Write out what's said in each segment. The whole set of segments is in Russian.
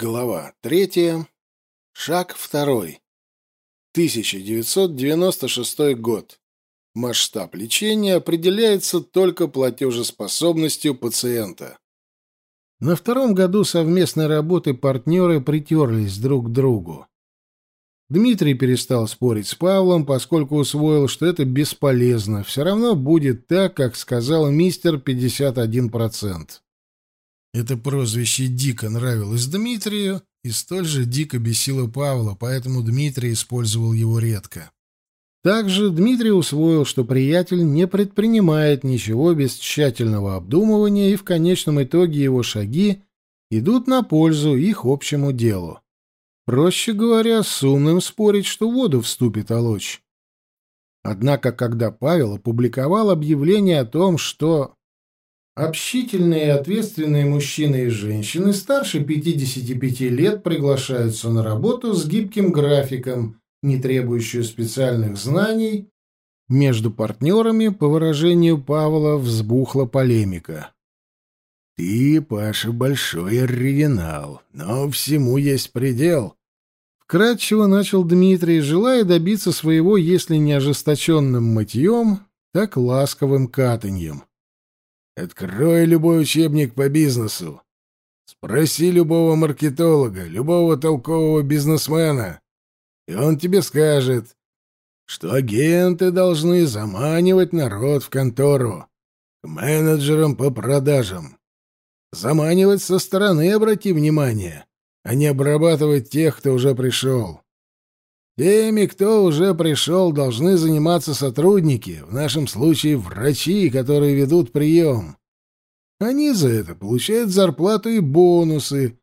Глава третья. Шаг второй. 1996 год. Масштаб лечения определяется только платежеспособностью пациента. На втором году совместной работы партнеры притерлись друг к другу. Дмитрий перестал спорить с Павлом, поскольку усвоил, что это бесполезно. Все равно будет так, как сказал мистер 51%. Это прозвище дико нравилось Дмитрию и столь же дико бесило Павла, поэтому Дмитрий использовал его редко. Также Дмитрий усвоил, что приятель не предпринимает ничего без тщательного обдумывания, и в конечном итоге его шаги идут на пользу их общему делу. Проще говоря, с умным спорить, что воду вступит олочь. Однако, когда Павел опубликовал объявление о том, что Общительные и ответственные мужчины и женщины старше 55 лет приглашаются на работу с гибким графиком, не требующую специальных знаний. Между партнерами, по выражению Павла, взбухла полемика. «Ты, Паша, большой оригинал, но всему есть предел», Вкратчиво начал Дмитрий, желая добиться своего, если не ожесточенным мытьем, так ласковым катаньем. Открой любой учебник по бизнесу. Спроси любого маркетолога, любого толкового бизнесмена, и он тебе скажет, что агенты должны заманивать народ в контору, к менеджерам по продажам. Заманивать со стороны, обрати внимание, а не обрабатывать тех, кто уже пришел. Теми, кто уже пришел, должны заниматься сотрудники, в нашем случае врачи, которые ведут прием. Они за это получают зарплату и бонусы.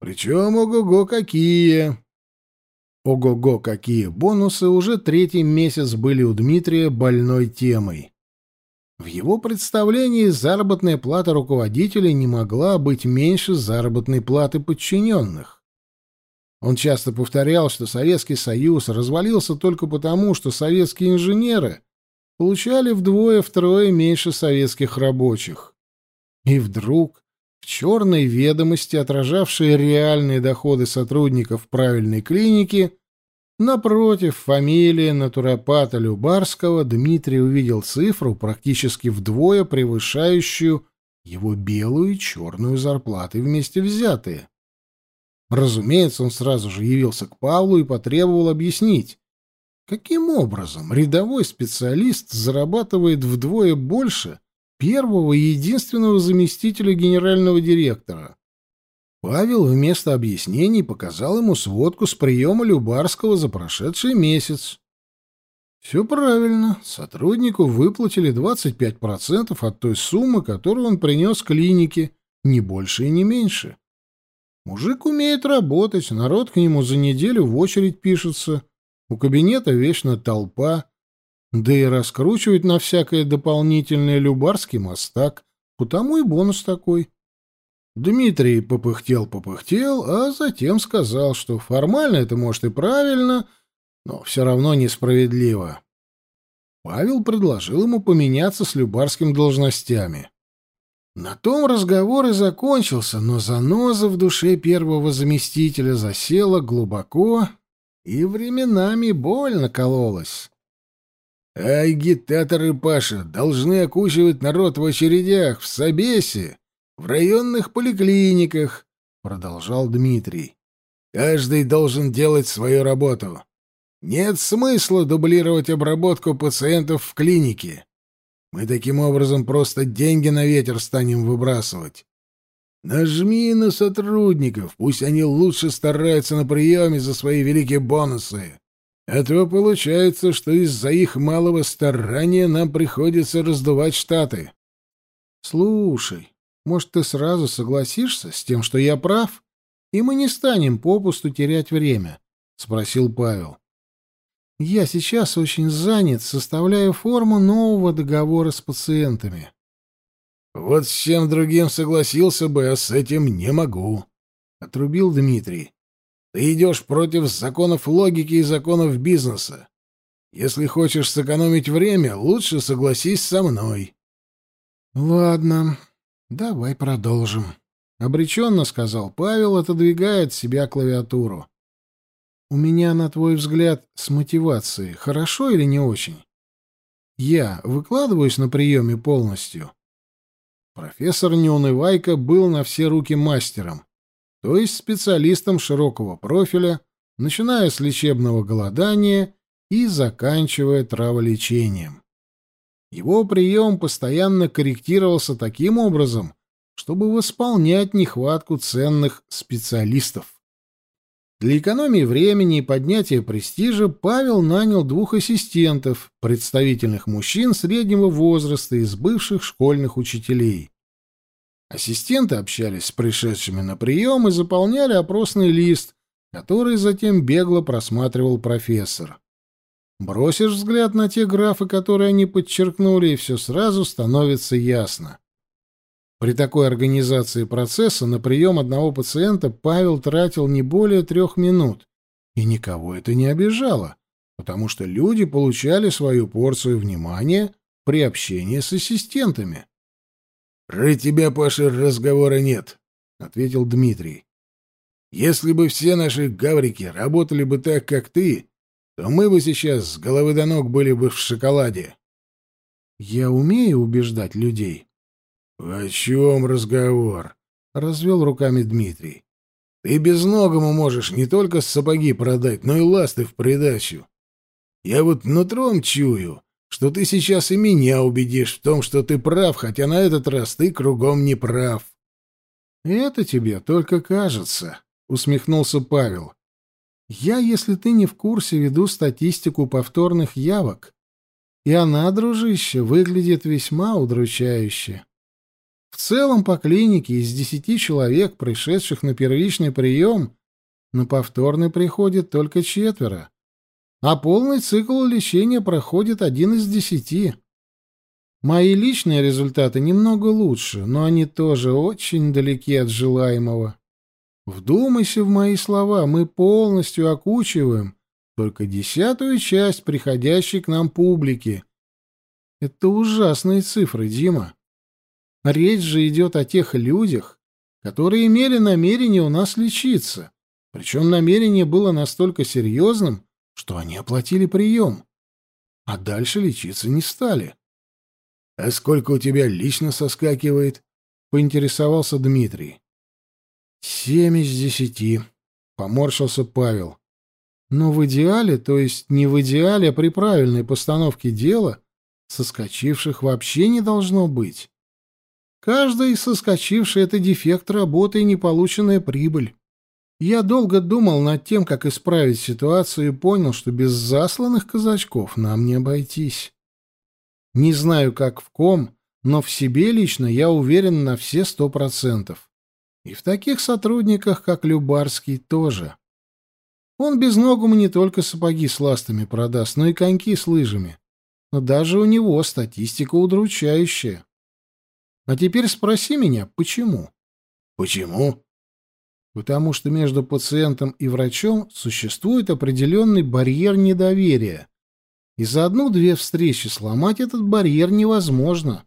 Причем ого-го какие! Ого-го какие бонусы уже третий месяц были у Дмитрия больной темой. В его представлении заработная плата руководителя не могла быть меньше заработной платы подчиненных. Он часто повторял, что Советский Союз развалился только потому, что советские инженеры получали вдвое-втрое меньше советских рабочих. И вдруг в черной ведомости, отражавшей реальные доходы сотрудников правильной клиники, напротив фамилии натуропата Любарского Дмитрий увидел цифру, практически вдвое превышающую его белую и черную зарплаты вместе взятые. Разумеется, он сразу же явился к Павлу и потребовал объяснить, каким образом рядовой специалист зарабатывает вдвое больше первого и единственного заместителя генерального директора. Павел вместо объяснений показал ему сводку с приема Любарского за прошедший месяц. Все правильно. Сотруднику выплатили 25% от той суммы, которую он принес клинике, не больше и не меньше. Мужик умеет работать, народ к нему за неделю в очередь пишется. У кабинета вечно толпа. Да и раскручивать на всякое дополнительное любарский мостак. Потому и бонус такой. Дмитрий попыхтел-попыхтел, а затем сказал, что формально это может и правильно, но все равно несправедливо. Павел предложил ему поменяться с любарским должностями. На том разговор и закончился, но заноза в душе первого заместителя засела глубоко и временами больно кололась. агитаторы, Паша, должны окучивать народ в очередях, в Собесе, в районных поликлиниках, — продолжал Дмитрий. Каждый должен делать свою работу. Нет смысла дублировать обработку пациентов в клинике. Мы таким образом просто деньги на ветер станем выбрасывать. Нажми на сотрудников, пусть они лучше стараются на приеме за свои великие бонусы. А получается, что из-за их малого старания нам приходится раздувать штаты. Слушай, может, ты сразу согласишься с тем, что я прав, и мы не станем попусту терять время? — спросил Павел. Я сейчас очень занят, составляю форму нового договора с пациентами. Вот с чем другим согласился бы, а с этим не могу, отрубил Дмитрий. Ты идешь против законов логики и законов бизнеса. Если хочешь сэкономить время, лучше согласись со мной. Ладно, давай продолжим. — обреченно сказал Павел, отодвигая от себя клавиатуру. «У меня, на твой взгляд, с мотивацией хорошо или не очень? Я выкладываюсь на приеме полностью?» Профессор Неунывайко был на все руки мастером, то есть специалистом широкого профиля, начиная с лечебного голодания и заканчивая траволечением. Его прием постоянно корректировался таким образом, чтобы восполнять нехватку ценных специалистов. Для экономии времени и поднятия престижа Павел нанял двух ассистентов, представительных мужчин среднего возраста из бывших школьных учителей. Ассистенты общались с пришедшими на прием и заполняли опросный лист, который затем бегло просматривал профессор. Бросишь взгляд на те графы, которые они подчеркнули, и все сразу становится ясно. При такой организации процесса на прием одного пациента Павел тратил не более трех минут, и никого это не обижало, потому что люди получали свою порцию внимания при общении с ассистентами. «Про тебя, Паша, разговора нет», — ответил Дмитрий. «Если бы все наши гаврики работали бы так, как ты, то мы бы сейчас с головы до ног были бы в шоколаде». «Я умею убеждать людей». «О чем разговор?» — развел руками Дмитрий. «Ты безногому можешь не только сапоги продать, но и ласты в придачу. Я вот нутром чую, что ты сейчас и меня убедишь в том, что ты прав, хотя на этот раз ты кругом не прав». «Это тебе только кажется», — усмехнулся Павел. «Я, если ты не в курсе, веду статистику повторных явок, и она, дружище, выглядит весьма удручающе. В целом по клинике из десяти человек, пришедших на первичный прием, на повторный приходит только четверо, а полный цикл лечения проходит один из десяти. Мои личные результаты немного лучше, но они тоже очень далеки от желаемого. Вдумайся в мои слова, мы полностью окучиваем только десятую часть приходящей к нам публики. Это ужасные цифры, Дима. Речь же идет о тех людях, которые имели намерение у нас лечиться. Причем намерение было настолько серьезным, что они оплатили прием. А дальше лечиться не стали. — А сколько у тебя лично соскакивает? — поинтересовался Дмитрий. — Семь из десяти, — поморщился Павел. Но в идеале, то есть не в идеале, а при правильной постановке дела, соскочивших вообще не должно быть. Каждый соскочивший — это дефект работы и неполученная прибыль. Я долго думал над тем, как исправить ситуацию, и понял, что без засланных казачков нам не обойтись. Не знаю, как в ком, но в себе лично я уверен на все сто процентов. И в таких сотрудниках, как Любарский, тоже. Он безногому не только сапоги с ластами продаст, но и коньки с лыжами. Но даже у него статистика удручающая. А теперь спроси меня, почему? Почему? Потому что между пациентом и врачом существует определенный барьер недоверия. И за одну-две встречи сломать этот барьер невозможно.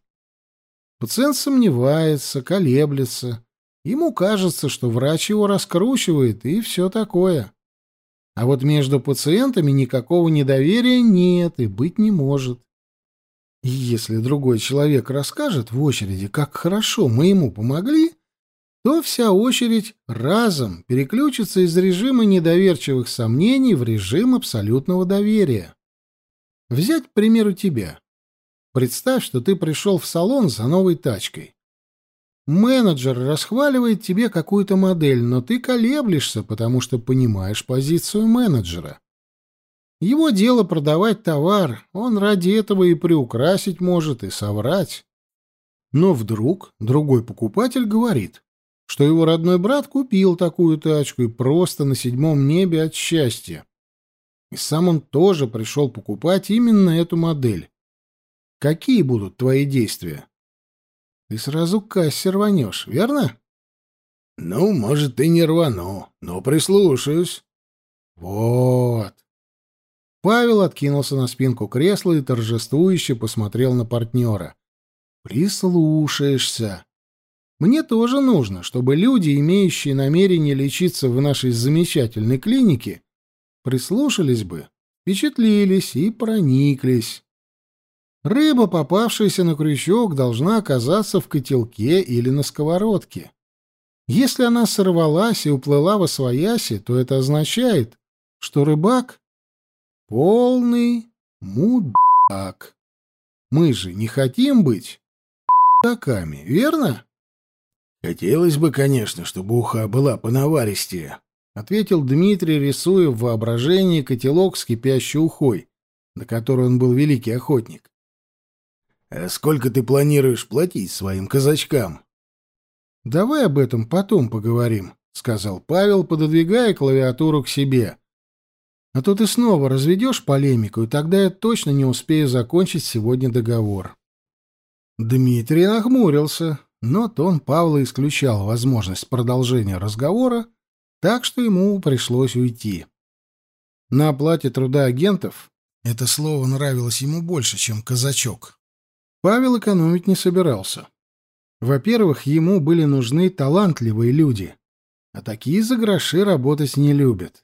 Пациент сомневается, колеблется. Ему кажется, что врач его раскручивает, и все такое. А вот между пациентами никакого недоверия нет и быть не может. И если другой человек расскажет в очереди, как хорошо мы ему помогли, то вся очередь разом переключится из режима недоверчивых сомнений в режим абсолютного доверия. Взять, к примеру, тебя. Представь, что ты пришел в салон за новой тачкой. Менеджер расхваливает тебе какую-то модель, но ты колеблешься, потому что понимаешь позицию менеджера. Его дело продавать товар, он ради этого и приукрасить может, и соврать. Но вдруг другой покупатель говорит, что его родной брат купил такую тачку и просто на седьмом небе от счастья. И сам он тоже пришел покупать именно эту модель. Какие будут твои действия? Ты сразу кассе рванешь, верно? Ну, может, и не рвану, но прислушаюсь. Вот. Павел откинулся на спинку кресла и торжествующе посмотрел на партнера. «Прислушаешься. Мне тоже нужно, чтобы люди, имеющие намерение лечиться в нашей замечательной клинике, прислушались бы, впечатлились и прониклись. Рыба, попавшаяся на крючок, должна оказаться в котелке или на сковородке. Если она сорвалась и уплыла во свояси, то это означает, что рыбак — полный мудак. Мы же не хотим быть таками, верно? Хотелось бы, конечно, чтобы уха была понаваристее, — ответил Дмитрий, рисуя в воображении котелок с кипящей ухой, на который он был великий охотник. А сколько ты планируешь платить своим казачкам? Давай об этом потом поговорим, сказал Павел, пододвигая клавиатуру к себе. А то ты снова разведешь полемику, и тогда я точно не успею закончить сегодня договор. Дмитрий нахмурился, но тон Павла исключал возможность продолжения разговора, так что ему пришлось уйти. На оплате труда агентов это слово нравилось ему больше, чем казачок. Павел экономить не собирался. Во-первых, ему были нужны талантливые люди, а такие за гроши работать не любят.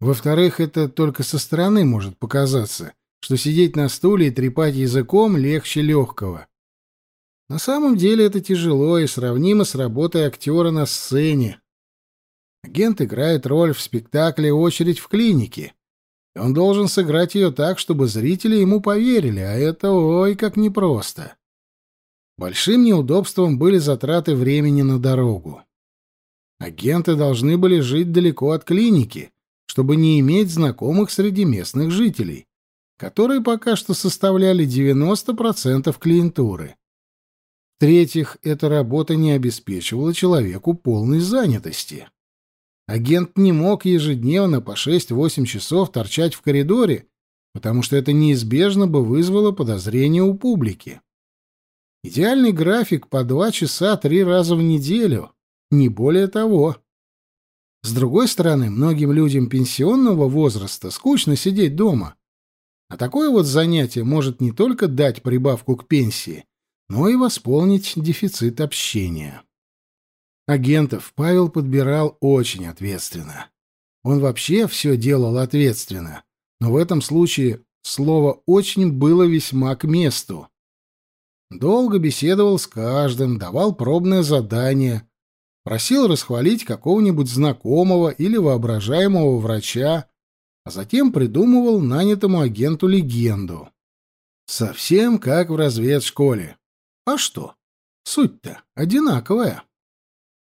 Во-вторых, это только со стороны может показаться, что сидеть на стуле и трепать языком легче легкого. На самом деле это тяжело и сравнимо с работой актера на сцене. Агент играет роль в спектакле «Очередь в клинике», он должен сыграть ее так, чтобы зрители ему поверили, а это ой как непросто. Большим неудобством были затраты времени на дорогу. Агенты должны были жить далеко от клиники, чтобы не иметь знакомых среди местных жителей, которые пока что составляли 90% клиентуры. В-третьих, эта работа не обеспечивала человеку полной занятости. Агент не мог ежедневно по 6-8 часов торчать в коридоре, потому что это неизбежно бы вызвало подозрение у публики. Идеальный график по 2 часа три раза в неделю, не более того. С другой стороны, многим людям пенсионного возраста скучно сидеть дома. А такое вот занятие может не только дать прибавку к пенсии, но и восполнить дефицит общения. Агентов Павел подбирал очень ответственно. Он вообще все делал ответственно, но в этом случае слово «очень» было весьма к месту. Долго беседовал с каждым, давал пробное задание, просил расхвалить какого-нибудь знакомого или воображаемого врача, а затем придумывал нанятому агенту легенду. Совсем как в разведшколе. А что? Суть-то одинаковая.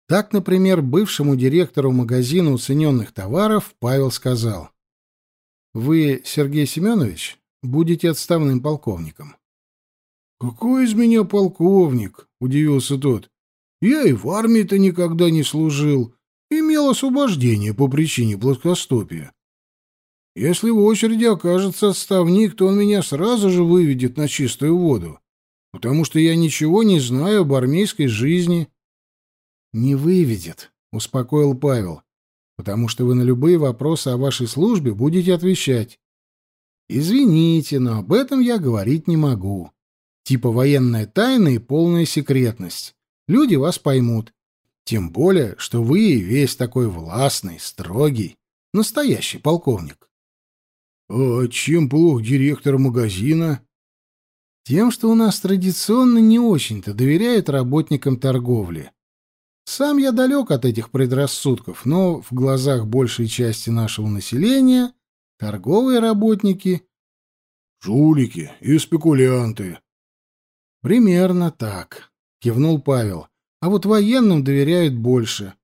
Так, например, бывшему директору магазина уцененных товаров Павел сказал, «Вы, Сергей Семенович, будете отставным полковником». «Какой из меня полковник?» — удивился тот. «Я и в армии-то никогда не служил, имел освобождение по причине плоскостопия. Если в очереди окажется отставник, то он меня сразу же выведет на чистую воду, потому что я ничего не знаю об армейской жизни» «Не выведет», — успокоил Павел, «потому что вы на любые вопросы о вашей службе будете отвечать. Извините, но об этом я говорить не могу. Типа военная тайна и полная секретность. Люди вас поймут. Тем более, что вы весь такой властный, строгий, настоящий полковник». «А чем плох директор магазина?» Тем, что у нас традиционно не очень-то доверяют работникам торговли. Сам я далек от этих предрассудков, но в глазах большей части нашего населения торговые работники — жулики и спекулянты. — Примерно так, — кивнул Павел. — А вот военным доверяют больше.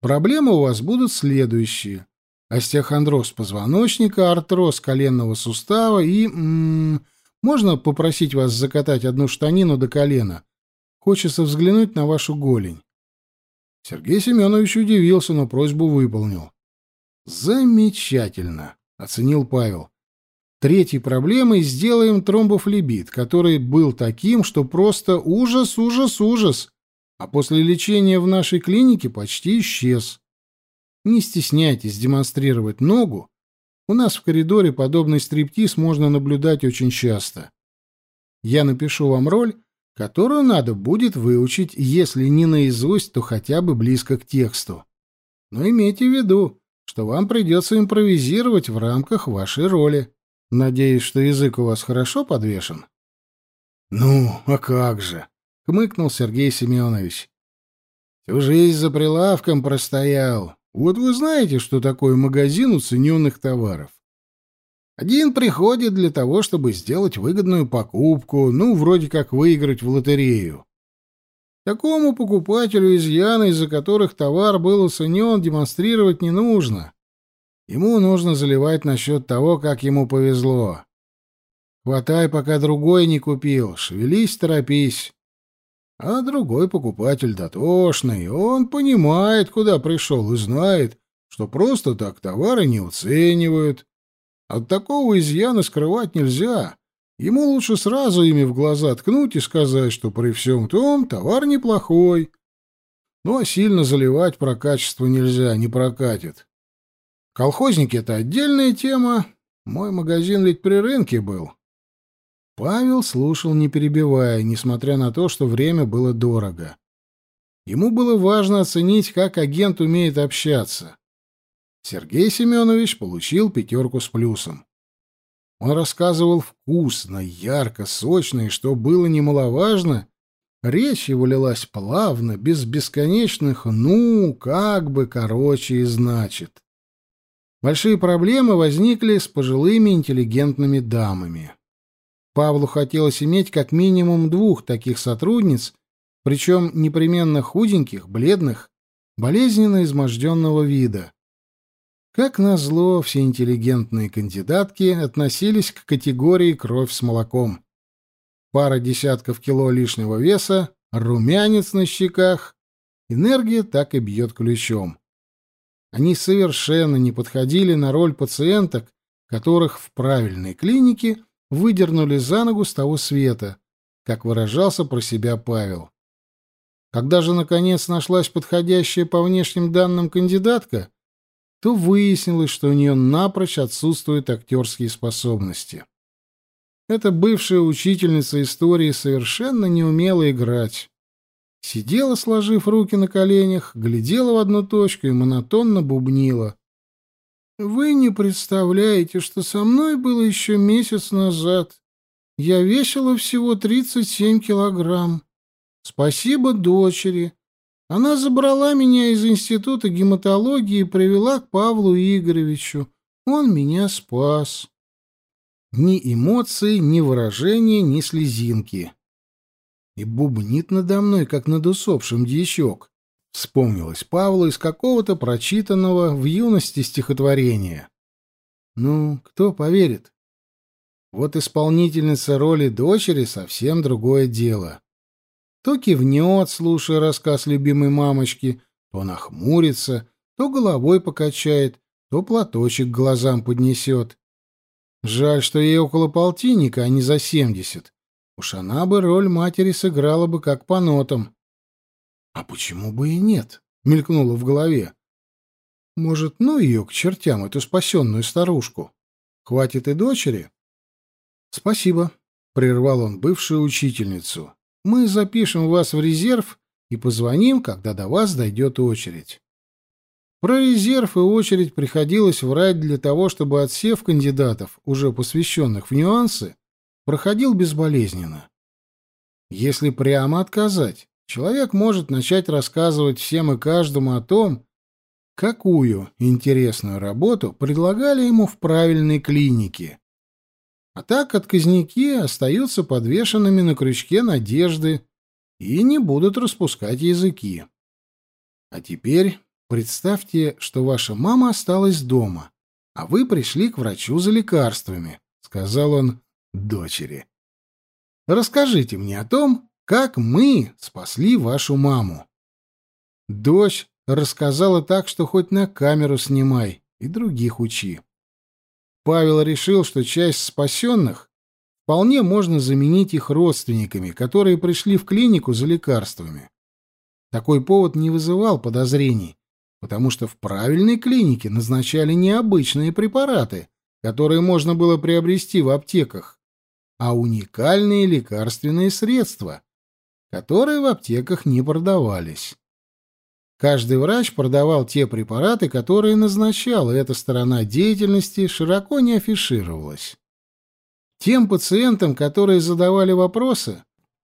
Проблемы у вас будут следующие. Остеохондроз позвоночника, артроз коленного сустава и... М -м, можно попросить вас закатать одну штанину до колена? Хочется взглянуть на вашу голень. Сергей Семенович удивился, но просьбу выполнил. «Замечательно», — оценил Павел. «Третьей проблемой сделаем тромбофлебит, который был таким, что просто ужас, ужас, ужас, а после лечения в нашей клинике почти исчез. Не стесняйтесь демонстрировать ногу. У нас в коридоре подобный стриптиз можно наблюдать очень часто. Я напишу вам роль, которую надо будет выучить, если не наизусть, то хотя бы близко к тексту. Но имейте в виду, что вам придется импровизировать в рамках вашей роли. Надеюсь, что язык у вас хорошо подвешен? — Ну, а как же? — хмыкнул Сергей Семенович. — Всю жизнь за прилавком простоял. Вот вы знаете, что такое магазин уцененных товаров. Один приходит для того, чтобы сделать выгодную покупку, ну, вроде как выиграть в лотерею. Такому покупателю изъяны, из-за которых товар был оценен, демонстрировать не нужно. Ему нужно заливать насчет того, как ему повезло. Хватай, пока другой не купил, шевелись, торопись. А другой покупатель дотошный, он понимает, куда пришел, и знает, что просто так товары не оценивают. От такого изъяна скрывать нельзя. Ему лучше сразу ими в глаза ткнуть и сказать, что при всем том товар неплохой. Ну, а сильно заливать про качество нельзя, не прокатит. Колхозники — это отдельная тема. Мой магазин ведь при рынке был. Павел слушал, не перебивая, несмотря на то, что время было дорого. Ему было важно оценить, как агент умеет общаться. Сергей Семенович получил пятерку с плюсом. Он рассказывал вкусно, ярко, сочно, и, что было немаловажно, речь его лилась плавно, без бесконечных «ну», «как бы», «короче» и «значит». Большие проблемы возникли с пожилыми интеллигентными дамами. Павлу хотелось иметь как минимум двух таких сотрудниц, причем непременно худеньких, бледных, болезненно изможденного вида. Как назло, все интеллигентные кандидатки относились к категории кровь с молоком. Пара десятков кило лишнего веса, румянец на щеках, энергия так и бьет ключом. Они совершенно не подходили на роль пациенток, которых в правильной клинике выдернули за ногу с того света, как выражался про себя Павел. Когда же, наконец, нашлась подходящая по внешним данным кандидатка, то выяснилось, что у нее напрочь отсутствуют актерские способности. Эта бывшая учительница истории совершенно не умела играть. Сидела, сложив руки на коленях, глядела в одну точку и монотонно бубнила. «Вы не представляете, что со мной было еще месяц назад. Я весила всего 37 килограмм. Спасибо дочери. Она забрала меня из института гематологии и привела к Павлу Игоревичу. Он меня спас. Ни эмоций, ни выражения, ни слезинки. И бубнит надо мной, как над усопшим дьячок. Вспомнилось Павлу из какого-то прочитанного в юности стихотворения. Ну, кто поверит? Вот исполнительница роли дочери совсем другое дело. То кивнет, слушая рассказ любимой мамочки, то нахмурится, то головой покачает, то платочек глазам поднесет. Жаль, что ей около полтинника, а не за семьдесят. Уж она бы роль матери сыграла бы как по нотам. А почему бы и нет? Мелькнуло в голове. Может, ну ее к чертям, эту спасенную старушку. Хватит и дочери? Спасибо, прервал он бывшую учительницу. Мы запишем вас в резерв и позвоним, когда до вас дойдет очередь. Про резерв и очередь приходилось врать для того, чтобы отсев кандидатов, уже посвященных в нюансы, проходил безболезненно. Если прямо отказать, человек может начать рассказывать всем и каждому о том, какую интересную работу предлагали ему в правильной клинике, а так отказники остаются подвешенными на крючке надежды и не будут распускать языки. А теперь представьте, что ваша мама осталась дома, а вы пришли к врачу за лекарствами, — сказал он дочери. Расскажите мне о том, как мы спасли вашу маму. Дочь рассказала так, что хоть на камеру снимай и других учи. Павел решил, что часть спасенных вполне можно заменить их родственниками, которые пришли в клинику за лекарствами. Такой повод не вызывал подозрений, потому что в правильной клинике назначали необычные препараты, которые можно было приобрести в аптеках, а уникальные лекарственные средства, которые в аптеках не продавались. Каждый врач продавал те препараты, которые назначал, и эта сторона деятельности широко не афишировалась. Тем пациентам, которые задавали вопросы,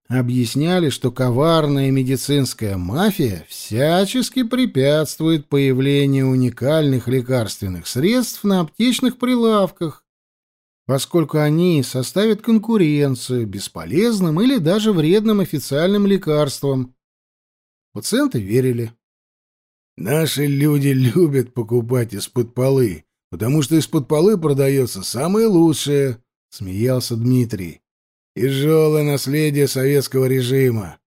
объясняли, что коварная медицинская мафия всячески препятствует появлению уникальных лекарственных средств на аптечных прилавках, поскольку они составят конкуренцию бесполезным или даже вредным официальным лекарствам. Пациенты верили. «Наши люди любят покупать из-под полы, потому что из-под полы продается самое лучшее», — смеялся Дмитрий. Тяжелое наследие советского режима.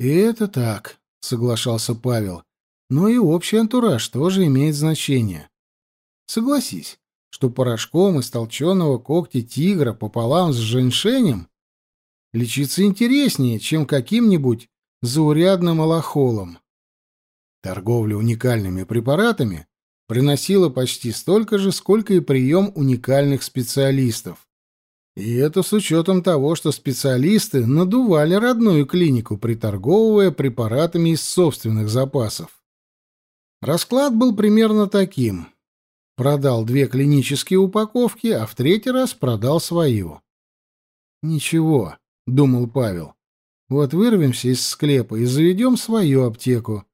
И это так, соглашался Павел. Но и общий антураж тоже имеет значение. Согласись, что порошком из толченого когтя тигра пополам с женьшенем лечиться интереснее, чем каким-нибудь заурядным алахолом. Торговля уникальными препаратами приносила почти столько же, сколько и прием уникальных специалистов. И это с учетом того, что специалисты надували родную клинику, приторговывая препаратами из собственных запасов. Расклад был примерно таким. Продал две клинические упаковки, а в третий раз продал свою. «Ничего», — думал Павел, — «вот вырвемся из склепа и заведем свою аптеку.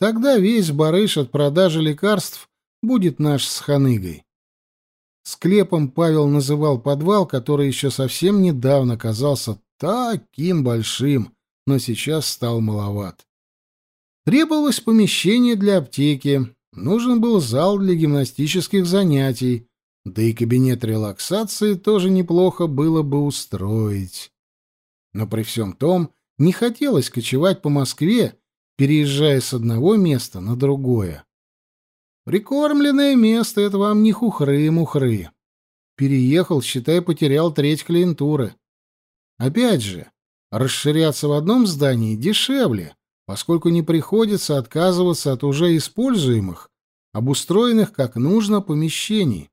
Тогда весь барыш от продажи лекарств будет наш с ханыгой. Склепом Павел называл подвал, который еще совсем недавно казался таким большим, но сейчас стал маловат. Требовалось помещение для аптеки, нужен был зал для гимнастических занятий, да и кабинет релаксации тоже неплохо было бы устроить. Но при всем том не хотелось кочевать по Москве, переезжая с одного места на другое. Прикормленное место — это вам не хухры-мухры. Переехал, считай, потерял треть клиентуры. Опять же, расширяться в одном здании дешевле, поскольку не приходится отказываться от уже используемых, обустроенных как нужно помещений.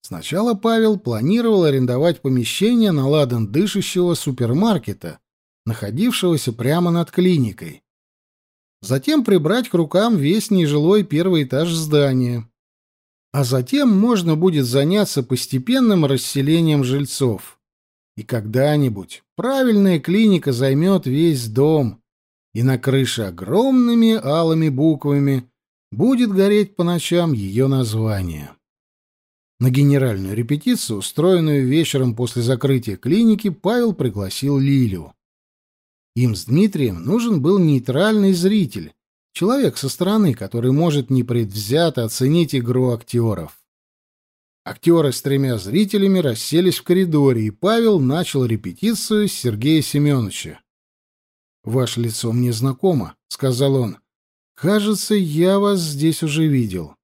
Сначала Павел планировал арендовать помещение на ладан дышащего супермаркета, находившегося прямо над клиникой. Затем прибрать к рукам весь нежилой первый этаж здания. А затем можно будет заняться постепенным расселением жильцов. И когда-нибудь правильная клиника займет весь дом, и на крыше огромными алыми буквами будет гореть по ночам ее название. На генеральную репетицию, устроенную вечером после закрытия клиники, Павел пригласил Лилю. Им с Дмитрием нужен был нейтральный зритель, человек со стороны, который может непредвзято оценить игру актеров. Актеры с тремя зрителями расселись в коридоре, и Павел начал репетицию с Сергея Семеновича. «Ваше лицо мне знакомо», — сказал он. «Кажется, я вас здесь уже видел».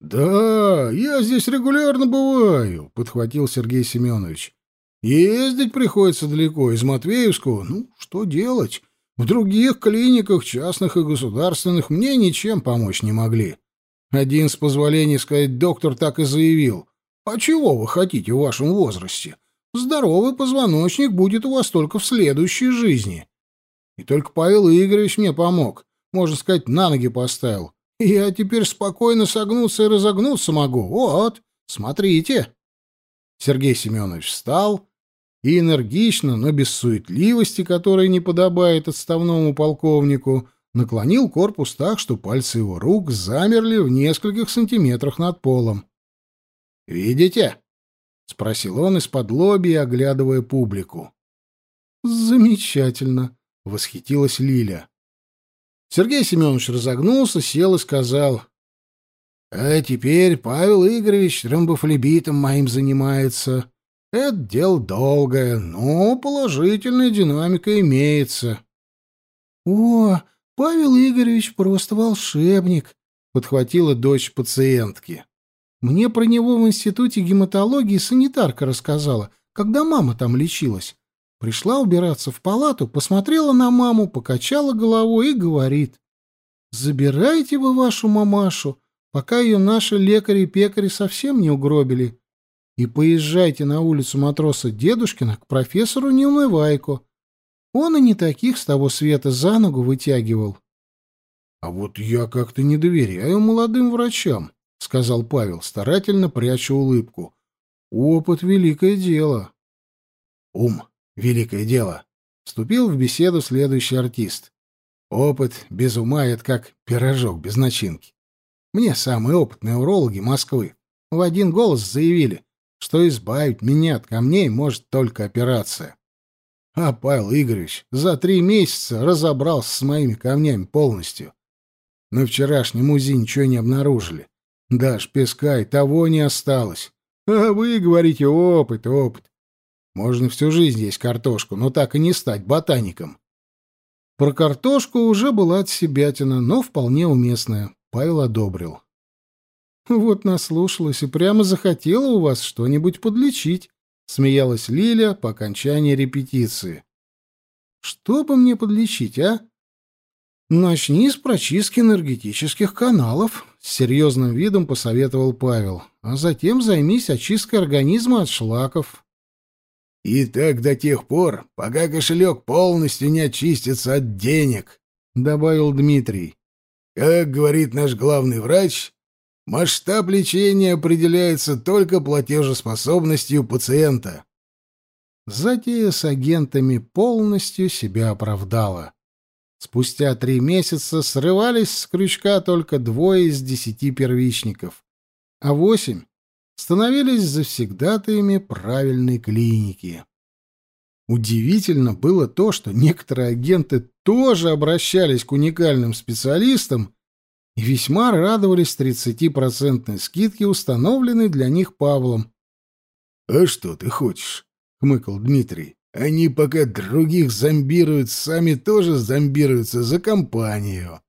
«Да, я здесь регулярно бываю», — подхватил Сергей Семенович. Ездить приходится далеко, из Матвеевского. Ну, что делать? В других клиниках, частных и государственных, мне ничем помочь не могли. Один, с позволения сказать, доктор так и заявил. «А чего вы хотите в вашем возрасте? Здоровый позвоночник будет у вас только в следующей жизни». И только Павел Игоревич мне помог, можно сказать, на ноги поставил. И я теперь спокойно согнуться и разогнуться могу. Вот, смотрите. Сергей Семенович встал, и энергично, но без суетливости, которая не подобает отставному полковнику, наклонил корпус так, что пальцы его рук замерли в нескольких сантиметрах над полом. «Видите?» — спросил он из-под лоби, оглядывая публику. «Замечательно!» — восхитилась Лиля. Сергей Семенович разогнулся, сел и сказал. «А теперь Павел Игоревич тромбофлебитом моим занимается. Это дело долгое, но положительная динамика имеется. — О, Павел Игоревич просто волшебник, — подхватила дочь пациентки. Мне про него в институте гематологии санитарка рассказала, когда мама там лечилась. Пришла убираться в палату, посмотрела на маму, покачала головой и говорит. «Забирайте вы вашу мамашу, пока ее наши лекари-пекари совсем не угробили и поезжайте на улицу матроса Дедушкина к профессору Неунывайко. Он и не таких с того света за ногу вытягивал. — А вот я как-то не доверяю молодым врачам, — сказал Павел, старательно пряча улыбку. — Опыт — великое дело. — Ум — великое дело, — вступил в беседу следующий артист. Опыт без ума — это как пирожок без начинки. Мне самые опытные урологи Москвы в один голос заявили, что избавить меня от камней может только операция. А Павел Игоревич за три месяца разобрался с моими камнями полностью. На вчерашнем УЗИ ничего не обнаружили. Даже песка и того не осталось. А вы говорите опыт, опыт. Можно всю жизнь есть картошку, но так и не стать ботаником. Про картошку уже была отсебятина, но вполне уместная. Павел одобрил. «Вот наслушалась и прямо захотела у вас что-нибудь подлечить», — смеялась Лиля по окончании репетиции. «Что бы мне подлечить, а?» «Начни с прочистки энергетических каналов», — с серьезным видом посоветовал Павел, «а затем займись очисткой организма от шлаков». И так до тех пор, пока кошелек полностью не очистится от денег, — добавил Дмитрий. Как говорит наш главный врач, масштаб лечения определяется только платежеспособностью пациента. Затея с агентами полностью себя оправдала. Спустя три месяца срывались с крючка только двое из десяти первичников, а восемь становились завсегдатаями правильной клиники. Удивительно было то, что некоторые агенты тоже обращались к уникальным специалистам и весьма радовались 30% скидке, установленной для них Павлом. «А что ты хочешь?» — хмыкал Дмитрий. «Они пока других зомбируют, сами тоже зомбируются за компанию».